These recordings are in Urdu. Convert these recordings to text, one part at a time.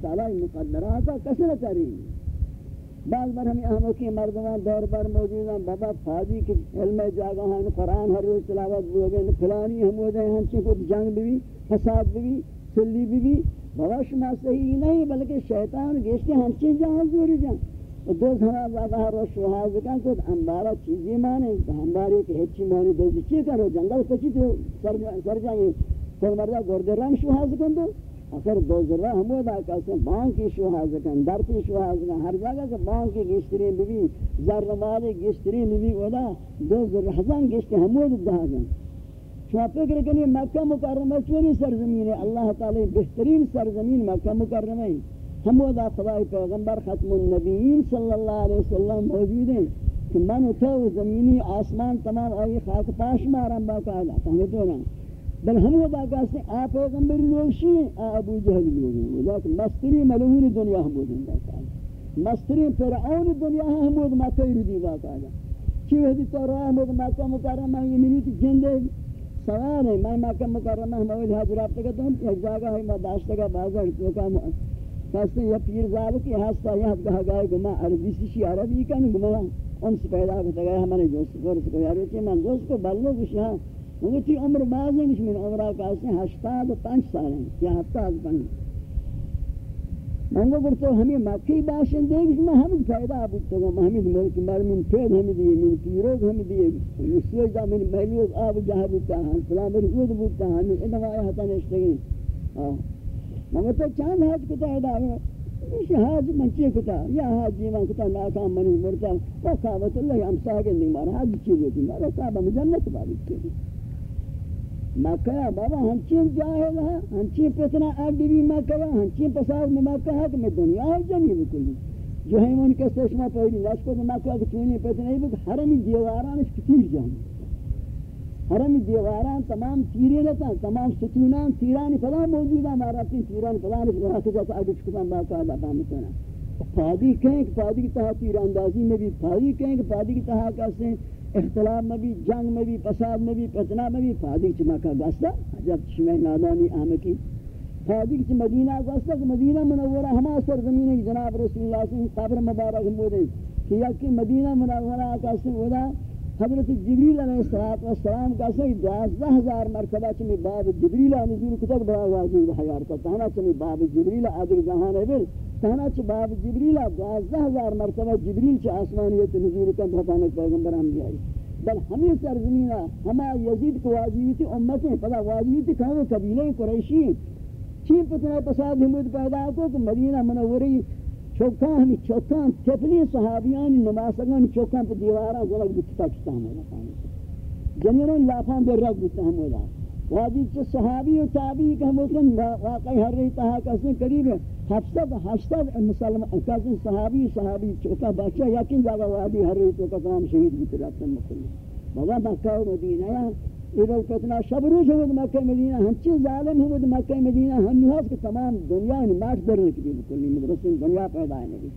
تعالی مقدرات کسرت رہی بعض بار ہمیں اہموں کی مردمان دور پر موجود ہیں، بابا فاضی کے علم جاگا ہیں، قرآن ہر روز تلاوت بھی گئے، فلانی ہم ہو جائیں ہنچے کو جنگ بھی، فساد بھی، سلی بھی بابا شما صحیح نہیں، بلکہ شیطان گیشتے ہم ہنچے جہاں زوری جان دو ہمارا بابا ہر روز شوہاز کن کو انبارا چیزی مانے ہماری کہ ہچی مانے دو چی کرو، جنگل کچی تو سر جائیں کوئی مردہ گردے رنگ شوہاز کن دو۔ اگر دو ذرہ ہمودا کہتے ہیں بان کی شوہاز کن در کی ہر جگہ کہ بان کی گشترین بھی ذر والی گشترین بھی اولا دو ذرہ ہزان گشت ہمود دہا گن شما فکر کنی مکہ مکرمہ چونی سرزمین ہے اللہ تعالی بہترین سرزمین مکہ مکرمہ ہے ہمودا خدای پیغمبر ختم النبیین صلی اللہ علیہ وسلم موجود ہیں کہ من تو زمینی آسمان تمام آئی خاک پاش مارم باقا آگا تو رہا بل ہم وہ باقا سے آپ پیغمبر لوگ شیئے ابو جہل لوگ ہیں لیکن مستری ملعون دنیا ہم بودن باقا مستری فرعون دنیا ہم بود مکہ ردی باقا چی وحدی تو راہ مود مکہ مکرمہ یہ منیتی جندے سوال ہے میں مکہ مکرمہ ہم اوید حاضر آپ تکتا ہوں ایک جاگہ ہے میں داشتہ کا بازار تو کا کہتے ہیں یہ پیر زال کی ہستا یہ کہا گئے گما عربی سیشی عربی کا نہیں گما ان سے پیدا کرتا گیا ہمارے دوست کو رس کو یاری من دوست کو بلو کشی ہاں مگر عمر باز نہیں من عمرہ کا اس نے ہشتاد پانچ سال ہیں کیا ہفتاد پانچ منگو برتو ہمیں مکی باشن دے گی میں ہمیں پیدا بودتا گا ہمیں ملک مرمین پید ہمیں دیئے من پیروگ ہمیں دیئے سویدہ من محلیوز آب جہاں بودتا ہاں فلا میری اود بودتا ہاں من ادھا آیا حتا نشتگی منگو تو چاند حج کتا ہے دعوی اس حاج من چی کتا؟ یا حاجی من کتا ناکام منی مرتا وہ کعبت اللہ ہم ساگن دی مارا حاج چی ہوتی مارا کعبہ مجنت بابت کی مکہ بابا ہنچین جاہل ہے ہنچین پتنا آڈی بھی مکہ ہے ہنچین پساد میں مکہ ہے کہ میں دنیا ہے جنی بکلی جو ہے ان کے سشمہ پہلی لاش کو مکہ کہ چونی پتنا ہی بکل حرمی دیواران اس کتیر جانے حرمی دیواران تمام تیرے لیتا تمام ستونان تیرانی فلا موجود ہے ہمارا تین تیران فلا نش رہا کہ جاتا آگے چکتان باقا ہے باقا مکنا پادی کہیں کہ پادی کی تحا تیر اندازی میں بھی پادی کہیں کہ پادی کی تحا کہتے ہیں اختلاف میں بھی، جنگ میں بھی، فساد میں بھی، فتنہ میں بھی فادی چما کا گستا جب شمع نادانی آمکی فادی چ مدینہ گستا کہ مدینہ منورہ ہما سرزمین ہے، جناب رسول اللہ صلی اللہ علیہ وسلم قبر مبارک مودے کہ یکی مدینہ منورہ کا سے ودا حضرت جبریل علیہ السلام کا سے دوازدہ ہزار مرتبہ چمی باب جبریل نزول کتب بڑا واضح حیار کا تہنا چمی باب جبریل آدر جہان ہے بل تہنا چ باب جبریل دوازدہ ہزار مرتبہ جبریل چ آسمانیت نزول کا بھتانک پیغمبر ہم بھی آئی بل ہمیں سرزمین ہما یزید کو واجبی امتیں پدا واجبی تھی کہاں قبیلے قریشی. چین پتنا پساد حمود پیدا کو کہ مدینہ منوری چوکان ہمیں چوکان تفلی صحابیان نماسگان چوکان پہ دیواران زلق بکتا کتا ہمیں رکھانے جنیران لافان بے رگ بکتا ہمیں رکھانے واجی چھ صحابی و تابعی کہ ہم واقعی ہر رہی تہا کسی قریب ہے ہفتد ہشتد مسلمان کسی صحابی صحابی چوکا بچہ یقین جاگا وادی ہر رہی تو تمام شہید بیت رفتن مکلی بابا مکہ و مدینہ یا ادھر کتنا شب روز ہوئے مکہ مدینہ، ہنچی ظالم ہوئے مکہ مدینہ، ہم نحاظ کہ تمام دنیا ان ماش در رکھتی مکلی مدرسل دنیا پیدا ہے نبی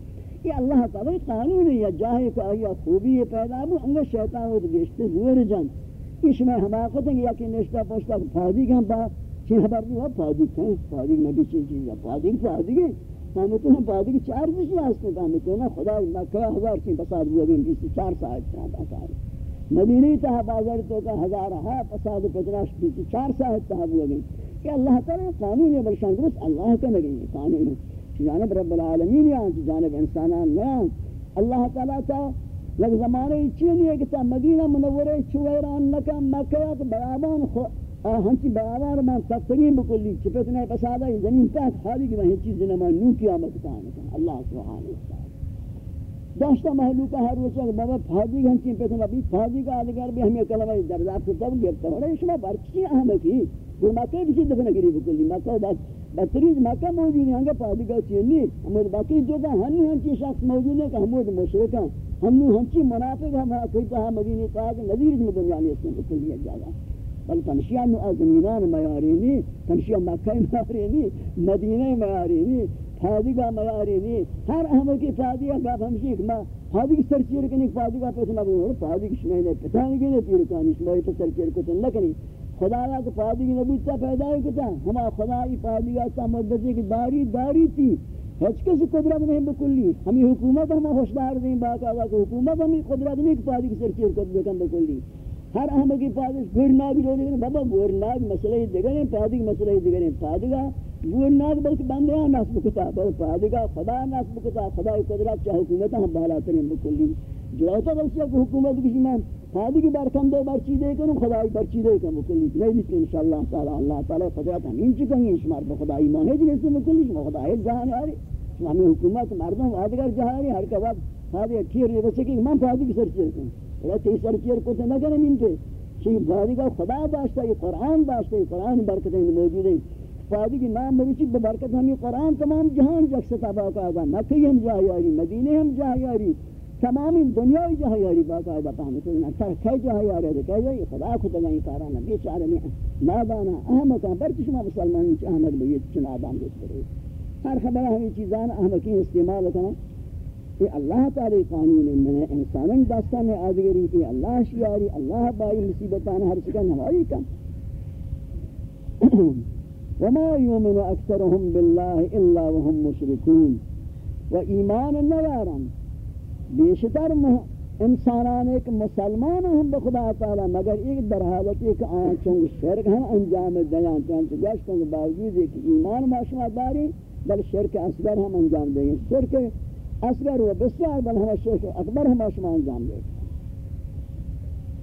یہ اللہ تعالی قانون ہے، یا جاہے کو آیا خوبی پیدا ہو انگا شیطان ہوئے گشتے زور جان۔ اس میں حماقت ہے یا کہ نشتہ پوچھتا فادی کا با چھ خبر نہیں ہوا؟ فادی کہیں فادی میں چیز چیز ہے۔ فادی فادی کے ہمیں تو ہم فادی کی چار بھی شناستے ہیں۔ ہمیں تو نا خدا مکہ ہزار چین پساد ہوا بھی بیس چار ساعت چاہ بسار مدینی تہا بازار تو کا ہزار ہے پساد پتراش بیس چار ساعت تہا ہوا بھی کہ اللہ تعالی قانون ہے برشان درست اللہ کا نگئی ہے قانون ہے جانب رب العالمین یا جانب انسانان یا اللہ تعالی کا یک زمانے چینی ہے کہ تا مدینہ منورے چویران نکا مکہ کہ بیابان ہنچی بیابان من تفترین بکلی، چپت نہیں پسادا ہے زمین تحت خالی کی وہی چیز نما نو قیامت کہانا اللہ سبحانہ وتعالی۔ داشتا محلوکہ ہر روچہ کہ بابا پھاجی ہنچی پیتا نبی پھاجی کا آدھگر بھی ہمیں کلمہ درزاب کو تب گرتا ہو رہا ہے شما برچی احمقی وہ مکہ کسی دفنہ کری بکلی. مکہ بس بہترین مکہ موجود ہے ہنگا پادی کا چینی ہمیں باقی جو کہ ہنی ہنچی شخص موجود ہے کہ ہمیں مشرکہ ہم ہنچی منافق ہم کہتا ہے مدینی پاک نظیر میں دنیا نے اس میں کلیہ جاگا بل تنشیہ نو ازمینان میارینی تنشیہ مکہ میارینی مدینہ میارینی فادی کا مواری میارینی ہر احمد کی فادی کا گاپ ہمشی ایک ماں فادی کی سرچیر کنی فادی کا پیسنا بگو فادی کی شنے نے پتہ نہیں شمینے پتانی گنے پیرکانی شمینے پر سرچیر کتن لکنی خدایا کو پادی نبوتا پیدا کتا ہما خدای پادی کا مدتی کی داری داری تھی ہچ کسی قدرت نہیں بکلی ہمیں حکومت ہم ہوشدار دیں باقاعدہ کہ حکومت ہمیں قدرت نہیں کہ پادی کی سر چیر کت بکن بکلی ہر اہم کی پادی گورنا بھی رولی بابا گورنا مسئلہ دیگر ہیں پادی کی مسئلہ دیگر ہیں۔ پادی کا گورنا بلکہ بندیاں نصب کتا بلکہ پادی کا خدا نصب کتا خدا قدرت چاہ حکومت ہم بالا ترین بکلی۔ جو ہوتا بلکہ حکومت کسی میں فادی کی برکم دے برچی دے کنو خدای برچی دے کنو کلی نہیں دیکھ انشاءاللہ تعالی، اللہ تعالی قدرت ہمین چکیں گے، شمار بخدا ایمان ہے، جنہیں سے مکلی شما خدا ہے جہاں آری شما ہمیں حکومت، مردم وادگر جہاں ہر کا وقت فادی اٹھیر یہ بچے کہ من فادی کی سرچیر کنو اگر اگر تیسر کیر کتے نہ کریں ان کے بھاری کا خدا داشتا یہ قرآن داشتا یہ قرآن برکتیں موجود ہیں فادی کی نام بروچی ببرکت ہمیں قرآن تمام جہان جکستا باقاعدہ مکہی ہم جاہ یاری مدینے ہم جاہ تمام تمامی دنیا جاہ یاری باقاعدہ پہنے تو انہا کھے جاہ یاری دے کہے جائی خدا خود اللہ کارانا بے چارہ میں نادانا احمقا برکی شما مسلمان انچ احمق بگید آدم دیت کرے ہر خبر ہمیں چیزان احمقی استعمال کرنا یہ اللہ تعالی قانون میں انسانن داستان میں ادگری کہ اللہ شیاری، اللہ بائی مصیبتان ہر چیز ہماری کم۔ وما يؤمن اكثرهم بالله الا وهم مشركون۔ وايمان النوارن بیشتر انسانان ایک مسلمان ہم بخدا تعالی، مگر ایک در حالت ایک آن چونگ شرک ہم انجام دیان چونگ گشت کے باوجود ایک ایمان معاشمہ داری، بل شرک اصغر ہم انجام دیں شرک اصغر و بسیار بل ہم شرک اکبر ہم معاشمہ انجام گے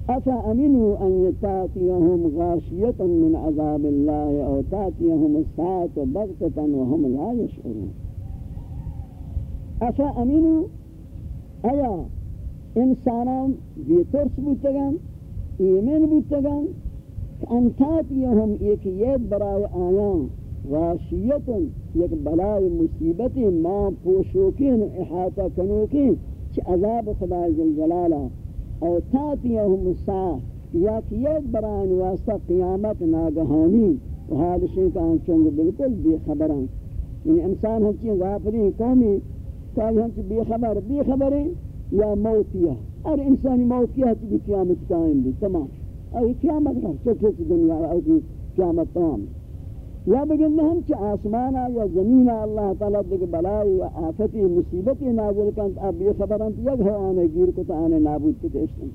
أفا امنوا أن يتاتيهم غاشية من عذاب الله أو تاتيهم الساعة بغتة وهم لا يشعرون. أفا امنوا آیا إنسانان بیترس بودتگن ایمن بودتگن انتات یهم ایک ید برای آیان غاشیتن یک بلای مصیبت ما پوشوکین احاطہ کنوکین چی عذاب خدا جلالا او تات یهم سا یک ید برای واسطہ قیامت ناگہانی و حالشیں کا انچونگ بالکل بے خبران یعنی انسان ہم چیز غافری قومی کائی ہم چی بے خبر بے خبریں یا موتیا اور انسانی موتیا کی قیامت قائم بھی تمام. اور قیامت کا چھوٹے سی دنیا اور قیامت تمام؟ یا بگن ہم چ آسمانا یا زمین اللہ تعالی دیکھ بلائی و آفتی مصیبتی نازل کن اب یہ خبران یک ہے آنے گیر کو تا آنے نابود کتے اشتن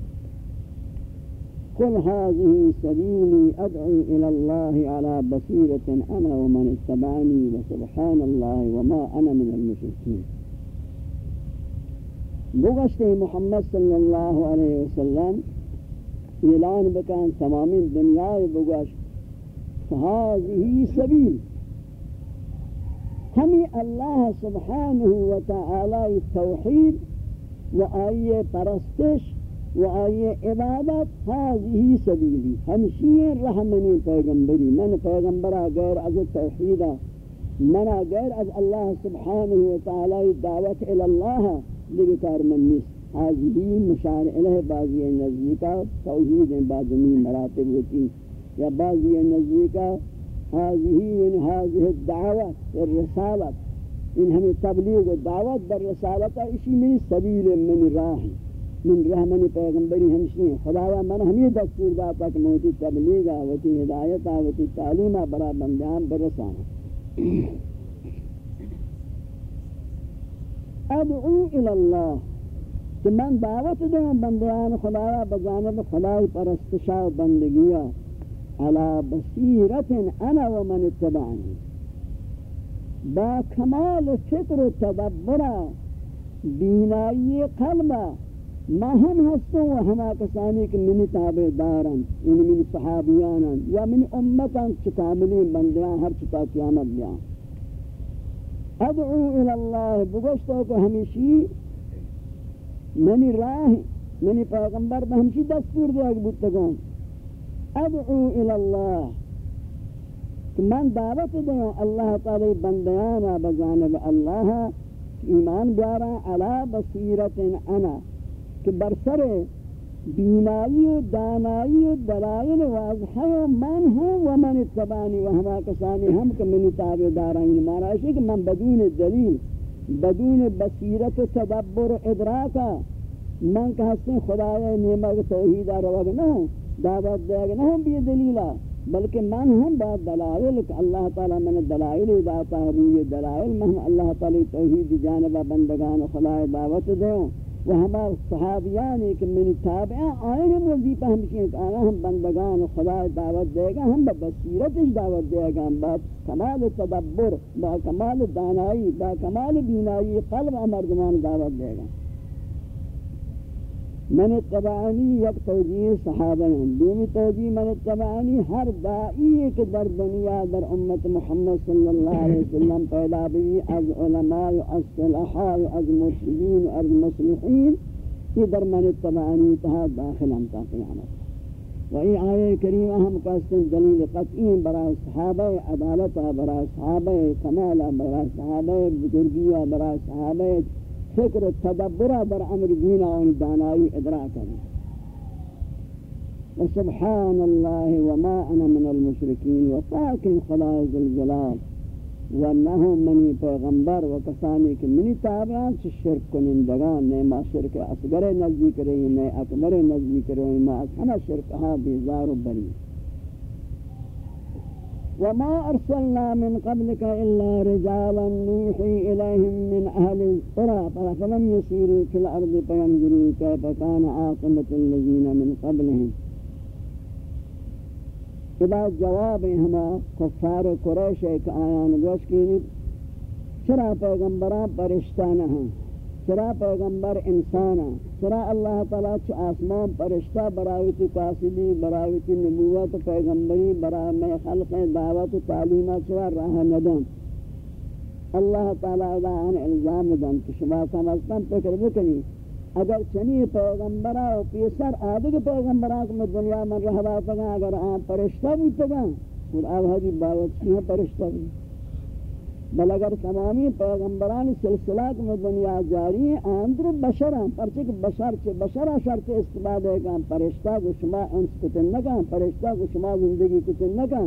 قل هذه سبيلي أدعو إلى الله على بصيرة أنا ومن اتبعني وسبحان الله وما أنا من المشركين بغشت محمد صلی اللہ علیہ وسلم اعلان بکان تمامی دنیا بغشت هذه سبیل ہمیں اللہ سبحانہ وتعالی توحید و آئیے پرستش و آئیے عبادت هذه سبیلی ہمشی رحمنی پیغمبری من پیغمبرہ غیر از توحیدہ منا غیر از اللہ سبحانہ وتعالی دعوت الاللہ دیگه کار من نیست. حاضری مشار الہ بعضی نزدیکا، توحید بعضی مراتب ہوتی یا بعضی نزدیکا حاضری یعنی حاضر الدعوت والرسالت ان ہمیں تبلیغ و دعوت در رسالت اسی من سبیل من راہ من راہ من پیغمبری ہمشی خدایا من ہمیں دستور داتا کہ موتی تبلیغ آوتی ہدایت آوتی تعلیم برا بندیان برسانا ادعو الاللہ کہ من دعوت دیں بندیان خدایا بجانب خدای پرستشا و بندگیا على بصيرة أنا ومن اتبعني. با كمال فکر و تدبر بینایی قلب ما هم هستو و همه کسانی که تابع دارا این من صحابيانا یا من امتا چه کاملی هر چه تا قیامت ادعو إلى الله که همشي مني راه مني پیغمبر به همشي دستور دیا که بود تکن ادعو الاللہ کہ من دعوت دیا اللہ تعالی بندیانا بجانب اللہ ایمان بیارا علا بصیرت انا. کہ برسر بینائی و دانائی و دلائل واضح و من ہوں و من اتبانی و ہما کسانی ہم کہ منی تابع دارائین مانا ہے کہ من بدون دلیل بدون بصیرت و تدبر و ادراکا. من کہ ہستیں خدای نعمت توحید روگ نہ ہوں دعوت دے گا، نہ ہوں بھی دلیلا بلکہ من ہم بات دلائل کہ اللہ تعالی من دلائل داتا روی دلائل من اللہ تعالی توحید جانبہ بندگان خدا دعوت دیں و ہما صحابیان ایک من تابعہ آئین ہم وظیفہ ہمشین کہ آنا ہم بندگان خدا دعوت دے گا، ہم بصیرتش دعوت دے گا، ہم با کمال تدبر، با کمال دانائی، با کمال بینائی قلب مردمان دعوت دے گا۔ من اتبعانی یک توجیہ صحابہ ہیں دومی توجیہ من اتبعانی ہر دائی ایک در دنیا در امت محمد صلی اللہ علیہ وسلم پیدا بھی از علماء از صلحاء از مرشدین از مصلحین یہ در من اتبعانی تہا داخل ہم تا قیامت. و ای آیے کریمہ ہم کہتے دلیل قطعی برای صحابہ عدالتہ برای صحابہ کمالہ برای صحابہ بزرگیہ برای صحابہ فکر تدبرہ بر أمر دین اون دانائی ادراک کریں وسبحان الله وما أنا من المشركين وفاكن خلائق الجلال وأنهم مني پیغمبر وكساني كمني تابعان الشرك کنندگان نئے ما شرک اصغر نزدی کریں نئے اکمر نزدی کریں ما از شرک ہاں بیزار و بری وما أرسلنا من قبلك إلا رجالا نوحي إليهم من أهل القرى فلم يسيروا في الأرض فينظروا كيف كان عاقبة الذين من قبلهم؟ إذا جواب ہما کفار قریش ایک آیان گوش کی چرا پیغمبران پرشتہ ہیں چرا پیغمبر انسان چرا اللہ تعالیٰ چھ آسمان پرشتہ براویتی قاسدی براویتی نبوت پیغمبری برا میں خلق دعوت تعلیمہ چرا راہ ندن اللہ تعالیٰ ادا ان الزام دن کہ شما سمجھتاں فکر بکنی. اگر چنی پیغمبرہ و پیسر آدھگ پیغمبرہ کو میں دنیا من رہباتا گا اگر آن پرشتہ بیتا گا اور آب حدی باوت چیہ پرشتہ بیتا بل اگر تمامی پیغمبران سلسلات میں دنیا جاری ہیں اندر بشر ہیں، پرچہ کہ بشر چے بشر شرط استفادہ کا پرشتہ کو شما انس کتن نکا پرشتہ کو شما زندگی کتن نکا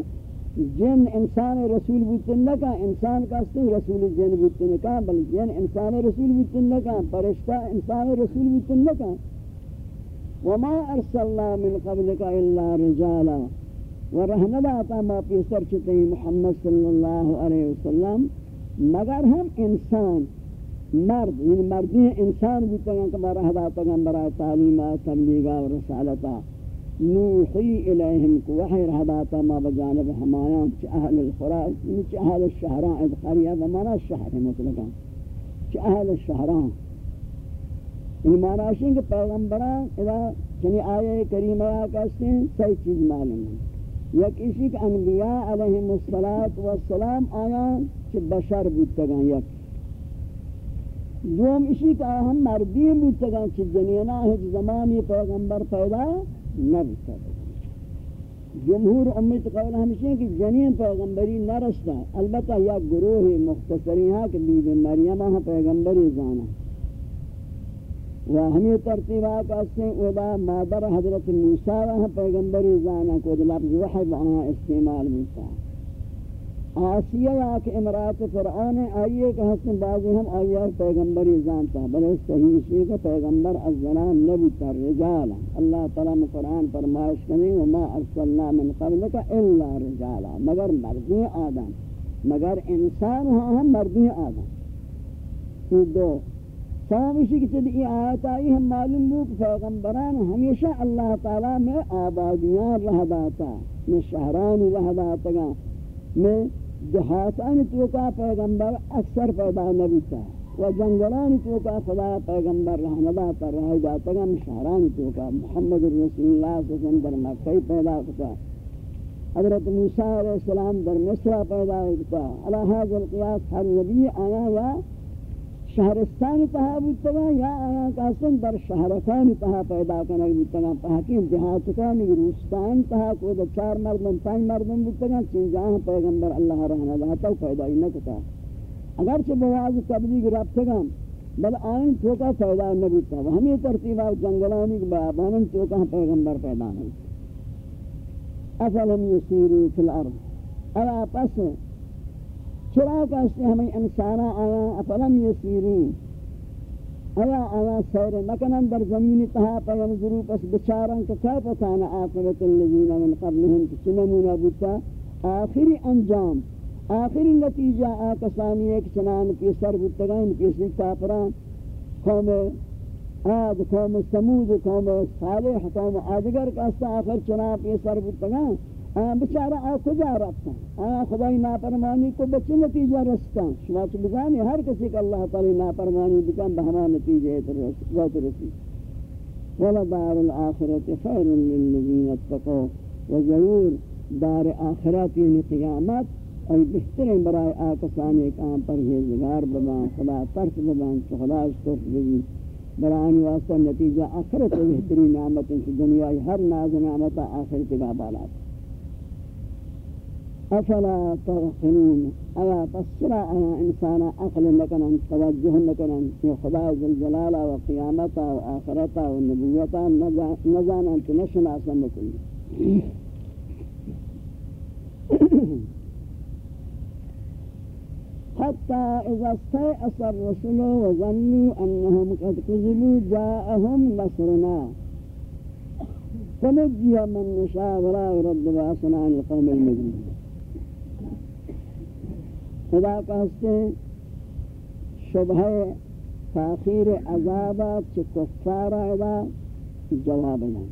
جن انسان رسول بوتن نکا انسان کا سن رسول جن بوتن نکا بل جن انسان رسول بوتن نکا پرشتہ انسان رسول بوتن نکا وما ارسلنا من قبلك الا رجالا۔ ورحمت آتا ما پیسر چتے ہیں محمد صلی اللہ علیہ وسلم. مگر ہم انسان مرد یعنی مردی انسان بھی ہیں کہ مرا ہدا تگن برا تعلیمہ تبلیغہ و رسالتا نوحی الیہم کو وحی رحمت آتا ما بجانب حمایان چی اہل القرى چی اہل الشہران اید خریہ و بمعنى الشہر مطلقا. چی اہل الشہران یعنی معنی شنگ کہ پیغمبران اذا یعنی آیے کریمہ کا سین صحیح چیز معلوم. ہیں یک اسی کہ انبیاء علیہم السلام آیان چھ بشر بودتگان یک. دوم اسی کہ ہم مردی بودتگان چھ جنینا ہج زمانی پیغمبر پیدا نبودتگان جمہور امت قول ہمشہ کہ جنین پیغمبری نرستا البتہ یک گروہ مختصری ہاں کہ بی بی مریم ہاں پیغمبری زانا و ہمیں ترتیبات اسیں اولا مادر حضرت موسیٰ و پیغمبری زانا کو لفظ وحی وہاں استعمال ہوتا آسیہ یا کہ امرات فرعون آئیے کہ حسن بعضی ہم آئیے پیغمبری زانتا بلے صحیح اسی کہ پیغمبر از زنان نبی تر رجالا اللہ تعالیٰ میں قرآن فرمائش کریں وما ارسلنا من قبلک الا رجالا. مگر مردی آدم، مگر انسان ہاں ہم مردی آدم. یہ دو سامشی کی چلی آیت آئی ہم معلوم ہو کہ پیغمبران ہمیشہ اللہ تعالیٰ میں آبادیان رہ داتا میں شہران رہ داتا گا میں دہاتان توکا پیغمبر اکثر پیدا نبیتا و جنگلان توکا خدا پیغمبر رہ نداتا رہ داتا گا میں شہران توکا، محمد رسول اللہ صلی اللہ علیہ وسلم در مکہ پیدا کرتا حضرت موسیٰ علیہ السلام در مصر پیدا کرتا علی حاضر القیاس ہر نبی آیا ہوا شہرستان تہا بودتگا یا آیا کاسن در شہرستان تہا پیدا کنگ بودتگا پاکین دیہات کانی روستان تہا کو دا چار مردم پانچ مردم بودتگا چین جہاں پیغمبر اللہ رحمہ داتا پیدا ہی نکتا۔ اگرچہ بواز تبلیغ رابطگا بل آئین توکا پیدا نبودتا۔ و ہمیں ترتیبہ جنگلانی کے بیابانن توکا پیغمبر پیدا نہیں افلم یسیرو فی الأرض۔ الا پس چرا کہتے ہمیں انسانا آیا افلم یسیرین آیا أنا سیر مکنن در زمین تہا پیم ضرور پس بچارن کہ کیف کان عاقبت الذین من قبلهم؟ چنمونا بوتا آخری انجام آخری نتیجہ آکسانی ایک چنان کی سر بودتگان کسی کافران قوم عاد قوم سمود قوم صالح قوم آدگر کستا آخر چنان کی سر بودتگان بچارا آ کجا رفتا آیا خدای ناپرمانی کو بچے نتیجہ رستا شما چو بزانی ہر کسی کہ اللہ تعالی ناپرمانی بکن بہما نتیجہ ذات رسی ولدار الآخرت خیر للذین اتقو و ضرور دار آخرت یعنی قیامت. ای بہترین برای آکسانی کام پر ہیزگار ببان خدا ترس ببان چو خدا اشتوف بگی. برانی واسطہ نتیجہ آخرت بہترین نعمت دنیای ہر ناز نعمت آخرت کا بالات أفلا تغفلون أيا تسرى أيا إنسانا أقل لكنا توجه لكنا في خدا الجلالة وقيامته وآخرته والنبوتا نزانا أنت نشنا سمكنا حتى إذا استيأس الرسل وظنوا أنهم قد كذبوا جاءهم نصرنا. فنجي من نشاء ولا يرد بأسنا عن القوم المجرمين. خدا کہتے ہیں، شبہ تاخیر عذابات چھ کفارہ ادا جواب نہیں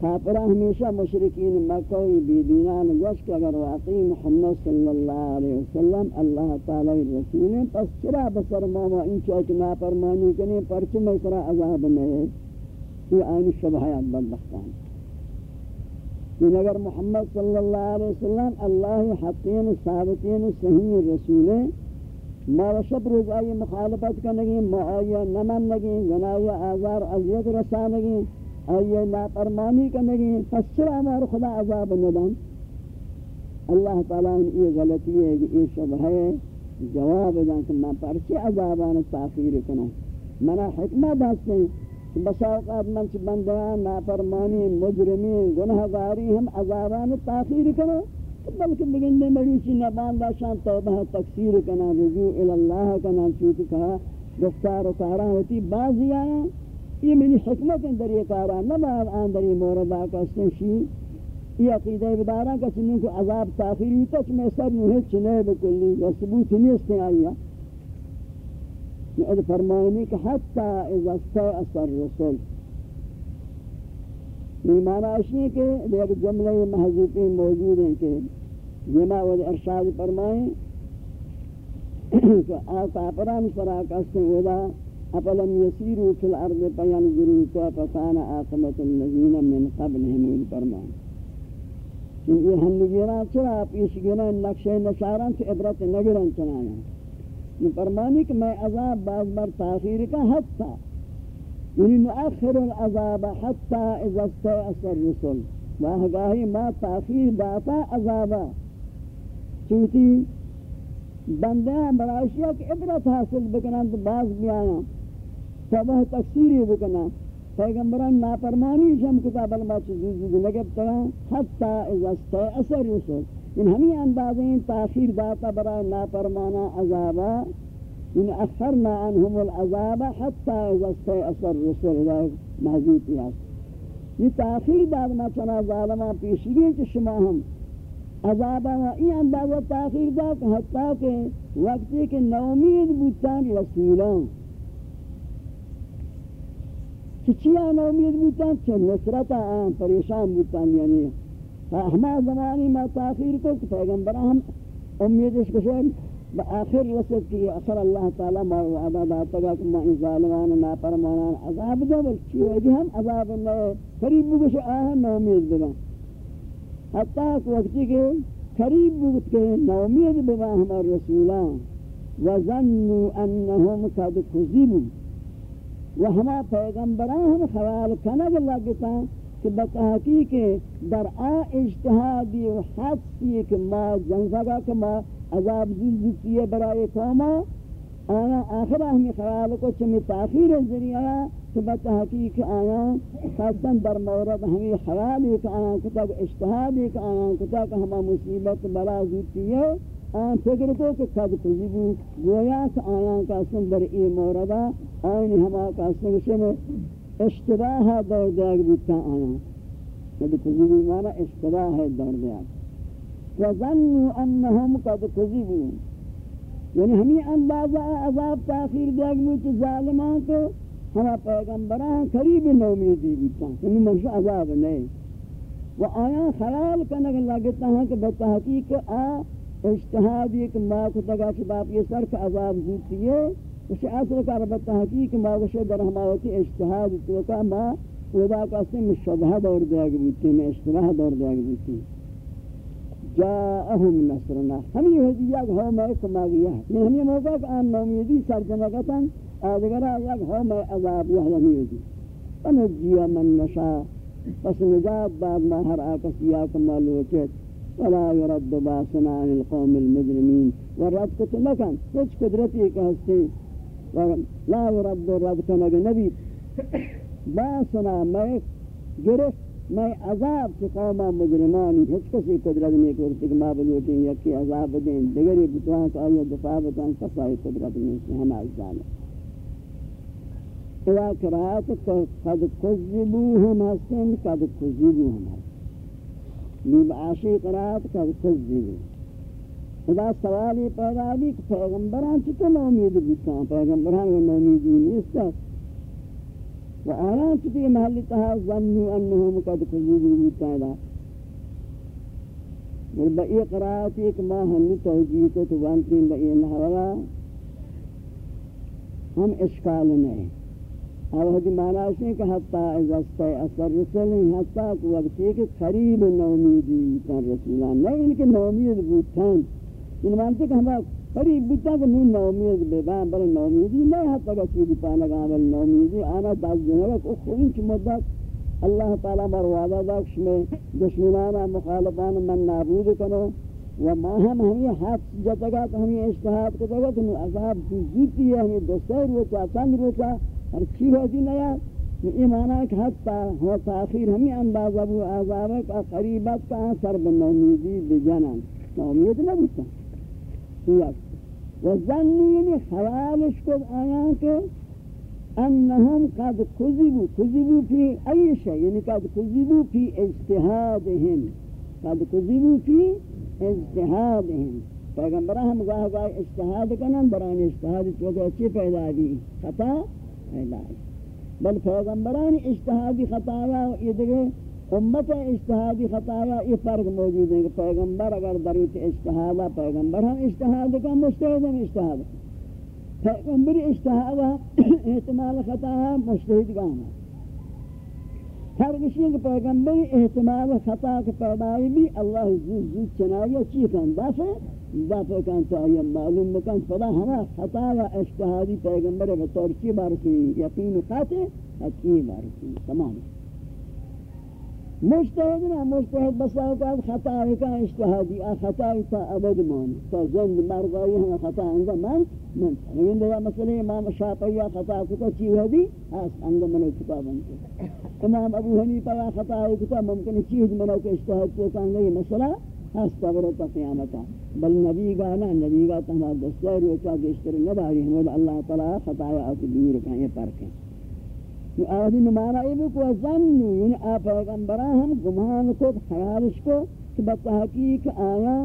کافرہ ہمیشہ مشرکین مکوی بیدینان گوش کہ اگر واقعی محمد صلی اللہ علیہ وسلم اللہ تعالی رسول ہیں پس چرا بسر ماما ان چوک ناپرمانی کنی پرچہ میں سرا عذاب نہیں یہ آئین شبہ بدبختان کہ اگر محمد صلی اللہ علیہ وسلم، اللہ حقین، ثابتین، صحیح رسول، ما شب روز آئی مخالفت کرنگی ما آئی نمن نگی گناہی آزار عذیت رسانگی آئی ناپرمانی کرنگی پس چرا ہمارا خدا عذاب ندن اللہ تعالیٰ نے یہ غلطی ہے کہ یہ شب ہے جواب دن کہ میں پرچی عذابان تاخیر کنوں منا حکمہ باستے ہیں بساوقات من چھ بندیان، نافرمانی، مجرمین، گناہگاری ہم عذابان تاخیر کرو بلکہ بگندے مریچی نباندہ شان توبہ، تکثیر کنا رجوع الاللہ کنا چوتی کہا گفتار و کارا ہوتی بعضی آیا یہ منی حکمت در یہ کارا نباد آن در یہ مورد آکا سنشی یہ عقیدہ بدارا کہ چنین کو عذاب تاخیری تک میں سر نوہے چنے بکلی، یا ثبوت نیستے آئیا اد فرمائنی کہ حتی اذا استیأس الرسول. یہ معنی اشیئے کہ ایک جملہ محضوبی موجود ہیں کہ جمع و ارشاد فرمائیں کہ آقا پران سراک اسن ودا اپلم یسیرو فی الارض پینظرو تو فکان آقمت النزین من قبلهم این فرمائیں یہ ہم نگیران چرا پیش گران نقشہ نشاران سے عبرت نگران چنانا فرمانی کہ میں عذاب بعض بار تاخیر کا حتی یعنی نؤخر العذاب حتی اذا استیأس الرسل. واہگاہی ما تاخیر داتا عذابا چوتی بندیاں براشیا کہ عبرت حاصل بکنن تو بعض بیانا. صبح تکثیری بکنن پیغمبران ناپرمانی شم کتاب چیزی لگب تران حتی اذا استیأس الرسل. ان ہمیں اندازیں تاخیر داتا برای ناپرمانا عذابا، ان اثرنا عنهم العذاب حتى اذا استيأس الرسل الى محضوط یاد یہ تاخیر داد ما چنا ظالمہ پیشگی کہ شما ہم. عذابا ہاں، این اندازہ تاخیر داد حتی کہ وقتی کہ نومید بودتان رسولان. چچیا نومید بودتان؟ چھ نصرتا آن، پریشان بودتان یعنی ہما زمانی ما تاخیر کو کہ پیغمبر ہم امید اس کو با آخر رسد کی اثر اللہ تعالی ما وعدہ داتا گا کہ ما إن ظالمان ناپرمانان عذاب دو بلچی ویدی ہم عذاب اللہ قریب بگوش آہن نومید بگا حتی کہ وقتی کہ قریب بگت کہ نومید بگا ہمار رسولان وظنوا انہم قد کذبوا و ہما پیغمبران ہم خوال کنگ لگتا کہ بتحقیق در آ اجتہادی و حدثی کہ ما جنزگا کہ ما عذاب زلزتی ہے برای قوما آیا آخرہ ہمیں خیال کو چمی تاخیر ذریعہ کہ بتا بتحقیق آیا، خاصاً در مورد ہمیں خیال ایک آیا کتا کہ اجتہاد ایک آیا کتا کہ ہما مصیبت بلا زلزتی ہے، آن فکر کو کہ قد کذبو گویا کہ آیان کا سن در ای موردہ آئین ہما کا سن شمع اشتباہ دور دیگ بیتا آیان قد کذبو مانا اشتباہ دور دیگ. وظنوا انہم قد کذبو یعنی ہمیں اندازہ عذاب تاخیر دیگ بیتا ظالمان کو ہما پیغمبران قریب نومیدی بیتا. یعنی منشا عذاب نہیں و آیا خیال کنگ لگتا ہے کہ بتحقیق آ اجتہاد ایک ماں کو تگا کہ باپ یہ سر کا عذاب زیتی ہے. اسی اصل کا رب تحقیق ما وش در رحماوتی اجتہاد تو کا ما ودا قسم شبہ دور دیا گیتی میں اشتراح دور دیا گیتی جاءهم نصرنا. ہم یہ ہدیہ ہو میں کما گیا ہے ہم یہ موقع آن نومیدی سرجمہ کتن ادگر یک ہو میں عذاب یہ نومیدی فنجیا من نشا پس نجات بعد ما ہر آکسیا کما لوچت ولا يرد باسنا عن القوم المجرمين. والرب كتنكن هیچ قدرتی کہ ہستی لا يرد الرد كنگ نبي باسنا ما گرفت، میں عذاب کی قوم مجرمانی ہیچ کسی قدرت نہیں کرتی کہ ما بلوٹیں یکی عذاب دیں دیگری بتوان کا آئیے دفاع بتوان، کسائی قدرت نہیں سے ہم آجزانے اذا قرآت قد قذبوهم حسن، قد قذبوهم حسن. نیب عاشی قرآت کا تزدیدی خدا سوالی پیدا بھی کہ پیغمبران چکے نومید بیتا پیغمبران کو نومیدی نیستا. و آیان چکے محلی تہا ظنو انہم قد خزیدی بیتا دا اور بئی قرآت ایک ماہ ہمی توجیہ کو تو وانتین بئی نحوہ ہم اشکال نہیں اور وہ معنی ہے کہ حتی از استے اثر رسول ہیں حتی کہ وقتی کہ قریب نومیدی کن رسولان. نہیں ان کے نومید بودتاں ان مانتے کہ ہمیں قریب بودتاں کہ نون نومید بیبان بل نومیدی نہیں حتی کہ چیدی پانک عمل نومیدی آنا داز جنگا کہ خون چی مدت اللہ تعالی مروادہ داکش میں دشمنانا مخالفان من نابود کنو۔ و ما ہم ہمیں حق جتگا تو ہمیں اشتہاد کو دگا کہ عذاب کی زیتی ہے، ہمیں دوسر روچا چند روچا۔ ہر چی ہوتی جی نیا۔ یہ معنی ہے کہ حتی ہوا تاخیر ہمیں انداز ابو عذاب کا قریبت کا سر بنومیدی بجنن۔ نومید نبوتا وظنی یعنی خیالش کو آیا کہ انہم قد کذبو کذبو فی ای شئی یعنی قد کذبو فی اجتہادہم قد کذبو فی اجتہادہم پیغمبرہ ہم گاہ گاہ اجتہاد کنن بران اجتہاد تو کہ اچھی پیدا دی؟ خطا علاج بل پیغمبران اجتہادی خطایا یہ دیکھے امت اجتہادی خطایا، یہ فرق موجود ہے کہ پیغمبر اگر دروت اجتہادا پیغمبر ہم اجتہاد کا مستحد ہم اجتہاد۔ پیغمبر اجتہاد احتمال خطا ہے مستحد کا ہم فرق اسی کہ پیغمبر احتمال خطا کے پیدائی بھی اللہ زود زود جی چنائی چیز انداز ہے دفع کن تو آیا معلوم بکن خدا ہما خطا و اشتہادی پیغمبر و ترکی بارکی، یقین خطا حقی بارکی، تمام۔ مجتہد نا مجتہد بسا اوقات خطا ہے کا اشتہادی آ خطا تا ابد مان تا زند مرغائی ہم خطا انگا من من لیکن دیا مسئلہ امام شاپی خطا کتا چی ودی اس انگا منو کتاب انگا امام ابو حنیفہ خطا ہے کتا ممکن چیز منو کے اشتہاد کو انگا یہ مسئلہ ہست برتا قیامتا. بل نبی گانا نبی کا گا تمہا دستہ روچا گشتر نباری. حمد اللہ تعالی خطایا آتی دور کہیں یہ پرکیں یہ آدھی نمانا یہ بھی کوئی ظنی یعنی آپ پیغمبران ہم گمان کو خیالش کو کہ بتحقیق آیا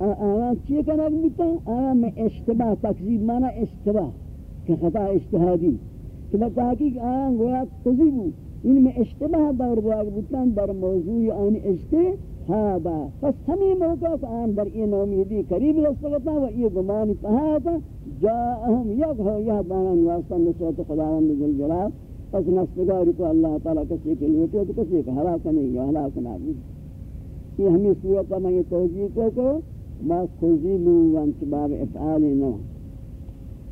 آیا چیئے کنک بیتا آیا میں اشتباہ تقزیب مانا اشتباہ کہ خطا اشتہادی کہ بتحقیق آیا گویا تقزیبو ان یعنی میں اشتباہ دور دیا بیتا در موضوع آن اشتباہ پس ہمیں موقع کہ آن در این امیدی قریب رسولتا و یہ گمانی تہاتا جاءہم یک ہو یہ بانان واسطہ نسوت خداوند جل جلال پس نستگاری کو اللہ تعالیٰ کسی کے لیے تو کسی کا حلاک نہیں یا حلاک بھی یہ ہمیں صورتا میں یہ توجیہ کو کہ ما خزیبو وانچ باب افعالی نو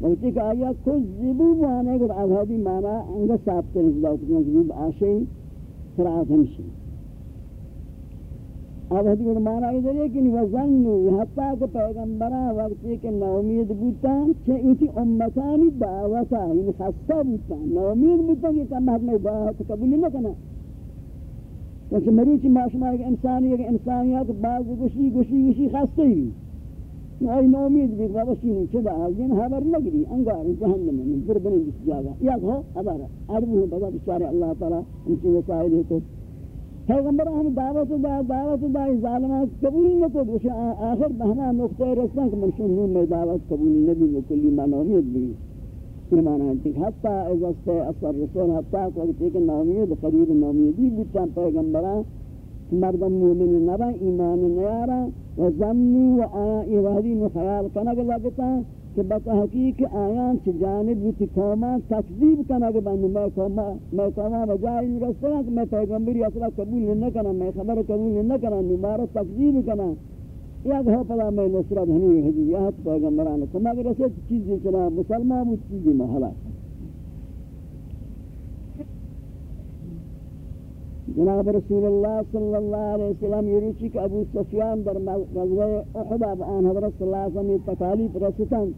وقتی کہ آیا خزیبو مانے کہ اب مانا انگا ثابت نزدہ کتنا آشئی فرات ہمشی اب حدیث مانا ادھر ہے کہ وزن حتی کہ پیغمبرہ وقتی کہ نومید بوتا چھے اسی امتانی دعوتا یعنی خستہ بوتا نومید بوتا کہ کم حد میں دعوت قبول نہ کنا کیونکہ مریچی معاشمہ ایک انسانی ایک انسانیات بعض گوشی گوشی گوشی خستہ ہی ای نومید بھی بابا شینی چدا آزین حبر نگری، انگار جہنم میں در بنی جس جاگا۔ یا ہو حبر عربو ہے، بابا بچارے اللہ تعالی ان کی وسائل ہے تو پیغمبر ہم دعوت دا دعوت دا ظالمات قبول نہ کو دوسرے آخر بہنا نقطہ رسنا کہ منشون میں دعوت قبول نبی میں کلی معنویت بھی ایمان ہے کہ حتی اذا سے اثر رسول حتی وقت کہ نومید قریب نومیدی بچا پیغمبران مردم مومن نبا ایمان نیارا و ظنی و آیا ایوادی میں خیال کنگ لگتا کہ بتا حقیق آیان چھ جانب بھی قوما تکذیب کنا کہ بند میں قوما میں قوما بجائی رسطنا کہ میں پیغمبری اصلا قبول نہ کنا میں خبر قبول نہ کنا نمارا تکذیب کنا یا گھو پلا میں نصرت ہمیں حجیات پیغمبران. کو مگر اسے چیزی چلا مسلمان چیزی محلہ جناب رسول اللہ صلی اللہ علیہ وسلم یہ روچی کہ ابو سفیان در غزوہ احد اب آن حضرت صلی اللہ علیہ وسلم یہ تکالیف رسطن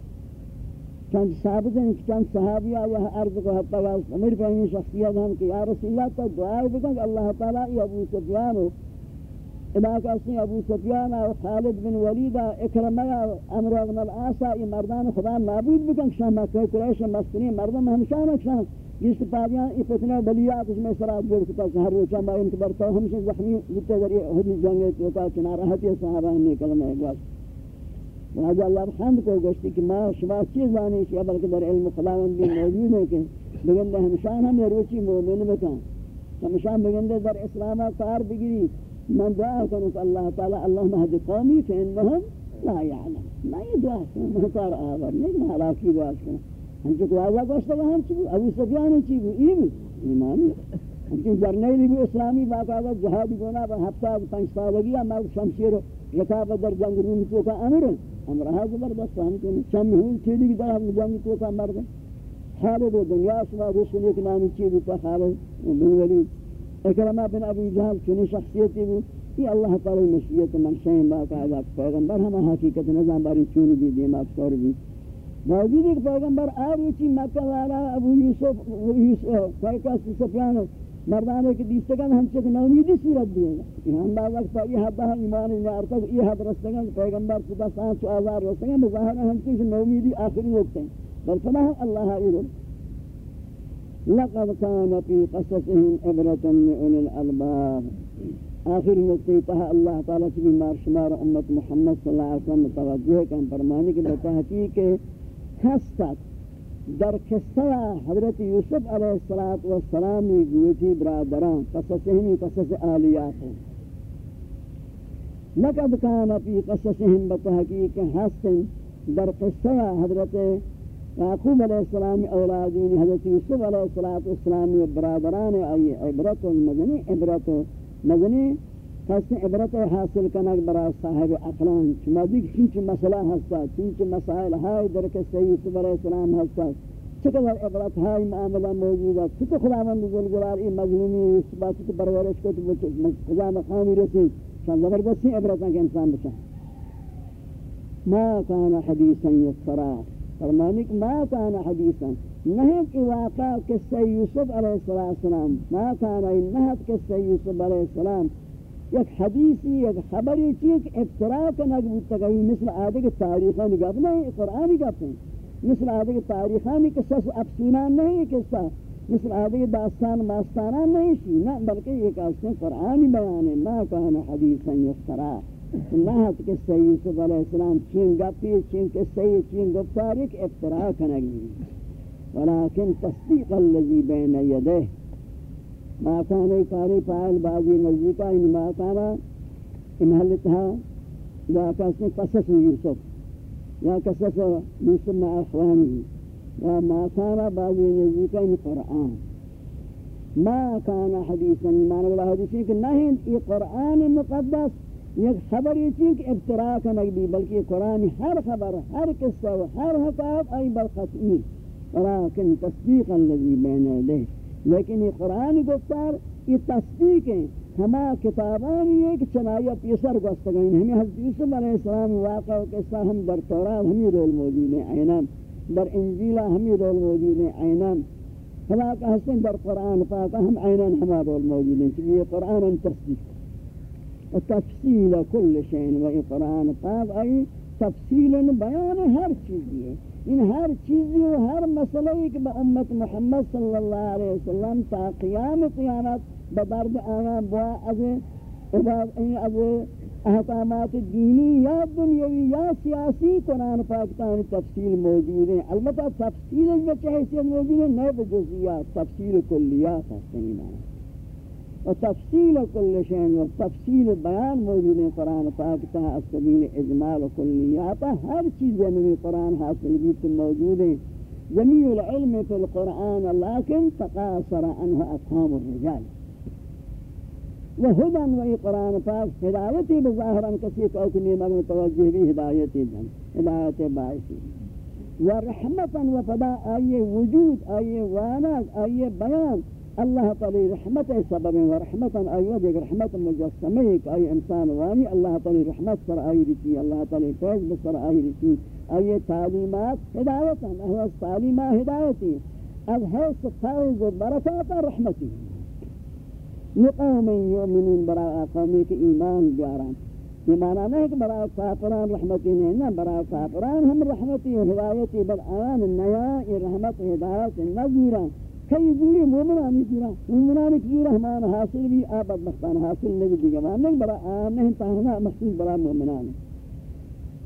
چند صحابہ ہیں کہ چند صحابیہ وہ عرض کو حتی کہ امیر پہنی شخصیت ہم کہ یا رسول اللہ تو دعائی بکن کہ اللہ تعالیٰ یہ ابو سفیان علاقہ سے ابو سفیان اور خالد بن ولید اکرمہ امر ابن العاصہ یہ مردان خدا نابود بکن شاہ مکہ قریش مستنی مردم ہمشاہ نکشاہ جس پاریاں یہ فتنہ بلیات اس میں سراب جوڑ کتا ہر روچہ ما ان برتا ہم سے زخمی جتے ذریعے حدی جنگے تو کا کنارہ ہتی صحابہ نے کلمہ اگواز لہذا اللہ حمد کو گشتی کہ ما شما چیز آنی کہ بلکہ در علم خلاوند بھی موجود ہے کہ بگندے ہمشان ہم روچی مومن بکن. ہمشان بگندے در اسلامہ کار بگیری. من دعا كانت الله تعالى اللهم اهد قومي فإنهم لا يعلم ما يدعى مختار آخر. نجم حراكي واسكنا هنچك واضح گوشتا با هم چی أبو سفیان چی بود ایم ایمانی هنچک جرنیلی بی اسلامی باقاعدہ جہادی گونا با ہفتہ پنج سالگی أما شمشیر رکاب در جنگ روم کو کا أمر امرها زبردست ہم کو شم ہوں چیلی در ہم جنگ کو کا مرد. حال دنیا سوا رسول ایک نامی چی بود؟ حال نوری اکرمہ بن ابو جہل چنی شخصیتی بھی یہ اللہ تعالی مشیت من باقاعدہ پیغمبر ہم حقیقت نظام باری چونی بھی دیم افسور بھی موجود ایک پیغمبر آئی چی مکہ والا ابو یوسف یوسف سفیان مردانے کے دیستگان ہم چک نومیدی صورت دیئے گا ہم بعض وقت یہ حد ہے ایمان نیار یہ حد رستگان پیغمبر خدا سانچ و آزار رستگان بظاہر ہم چک نومیدی آخری وقت ہیں بل فلاح اللہ ایرن لقد كان في قصصهم عبرة لأولي الألباب. آخر نقطه تها اللہ تعالی سے بیمار شمار امت محمد صلی اللہ علیہ وسلم توجہ کام فرمانے کے بتحقیق ہستت در قصہ حضرت یوسف علیہ الصلات والسلام گوتی برادران قصصهم قصص آلیات ہیں۔ لقد كان في قصصهم بتحقیق حسن در قصہ حضرت یعقوب علیہ السلام اولادین حضرت یوسف علیہ السلام والسلام برادران ای عبرت مدنی عبرت مدنی پس عبرت حاصل کنک برای صاحب اقلان. شما دیگه چین چی مسئله هستا چین چی مسائل های در قصه یوسف علیہ السلام هستا. چقدر عبرت های معامله موجود است؟ چطور خداوند گلگلار این مظلومی یوسف که پرورش کرد؟ به کجا مقامی رسید؟ شان زبردستی عبرت که انسان بشه. ما كان حديثا يفترى فرمانی کہ ما کان حدیثا نہیں کہ واقع قصہ یوسف علیہ السلام ما کان انہت قصہ یوسف علیہ السلام. یک حدیثی یک خبری چیز کہ ابتراع کا نگبود تکوی مثل آدھے کے تاریخانی گپ نہیں قرآنی گپ ہیں مثل آدھے کے تاریخانی قصص افسونان نہیں قصہ مثل آدھے داستان ماستانان نہیں نہ بلکہ یہ ہیں قرآنی بیان ہے ما کان حدیثا یفترا. نحت قصہ یوسف علیہ السلام چین گپی چین کے قصہ چین گفتاری کہ افتراء کنگی ولیکن تصدیق اللذی بین یدہ ماتانے کاری پائل بازی نزدیکا ان ماتانا امحلتها یا کسی قصص یوسف. یا قصص یوسف مع اخوانی یا ماتانا بازی نزدیکا ان قرآن. ما كان حدیثا ما نقول حديثين کہ نہیں یہ قرآن مقدس یک خبر یہ چیز کہ ابتراء کا نگبی بلکہ قرآن ہر خبر ہر قصہ ہر حقائق ای بالقطعی ولكن تصديق الذي بين يديه لیکن یہ قرآن گفتار یہ تصدیق ہیں ہما کتابان یہ کہ چنائیہ پیسر گستگین ہمیں حضرت یوسف علیہ السلام واقع قصہ ہم در تورات ہمیں رول موجود ہیں عینان در انجیلہ ہمیں رول موجود ہیں عینان ہما کہ حسن در قرآن پاکہ ہم عینان ہما رول موجود ہیں چلی یہ قرآن تصدیق. و تفصیل کل شین و قرآن پاک آئی تفصیل بیان ہر چیزی ہے۔ ان ہر چیزی و ہر مسئلہ کہ با امت محمد صلی اللہ علیہ وسلم تا قیام قیامت بدرد آنا بوا از از احکامات دینی یا دنیاوی یا سیاسی قرآن پاکتان تفصیل موجود ہیں البتہ تفصیل بچہ حیثیت موجود ہے، نئے بجزیات تفصیل کلیات ہستنی مانا۔ و تفصیل کل شین و تفصیل بیان موجود ہے قرآن پاک تا سبیل اجمال و کلیات ہر چیز میں قرآن حاصل بھی موجود جميع العلم في القرآن لكن تقاصر عنه أفهام الرجال. وهدى وإقرآن فاس هدايتي بظاهرا كثيف أو كني من متوجه به هدايتي. دم هدايتي باعثي. ورحمة وفداء أي وجود أي وانات أي بيان. اللہ تعالی رحمت سبب و رحمت ایود ایک رحمت مجسمہ ایک ای إنسان وانی اللہ تعالی رحمت سر آئی رسی اللہ تعالی فیض بسر آئی رسی ای تعلیمات ہدایت احواز تعلیمات ہدایتی از حیث فیض و برکات رحمتی لقوم یؤمنون برای قومی کے ایمان بیاران معنی نہیں کہ برای کافران رحمتی نہیں نہ برای کافران ہم رحمتی و ہدایتی بل آن نیا رحمت و ہدایت نظیران کئی دوری مومنانی جورا مومنانی جورا ہمان حاصل بھی آباد مختان حاصل نہیں دیگا مان ماننگ برا آم نہیں تاہنا مخصوص برا مومنانی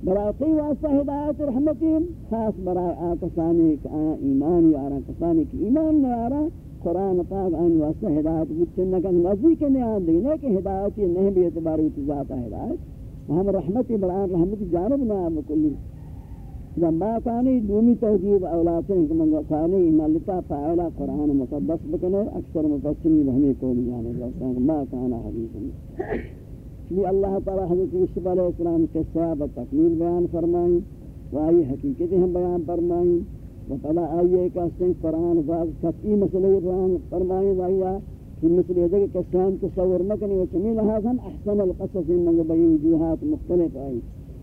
برا کئی واسطہ ہدایت رحمتیم، خاص برا آکسانی کا ایمان یارا کسانی کی ایمان نیارا قرآن پاک آن واسطہ ہدایت بودتے نکن وزی کے نیان دینے کہ ہدایتی نہیں بھی اعتباری اتزاتا ہدایت. ہم رحمتی برا رحمتی جانب نام کلی. لما کانی دومی توجیب اولاتیں کہ من کانی ملتا فعلا قرآن مقدس بکنے، اکثر مفسرین ہمیں کو جانے جاتا ہے ما کانا حدیث میں یہ اللہ تعالی حضرت یوسف علیہ السلام کے صحابہ تکمیل بیان فرمائیں و آئی حقیقت ہم بیان فرمائیں۔ و پدا آئیے کہ اس قرآن بعض قطعی مسئلہ بیان فرمائیں و آئیہ کہ مثل یہ کہ کسان تصور مکنی و چمی لحاظا احسن القصص من بئی وجوہات مختلف آئی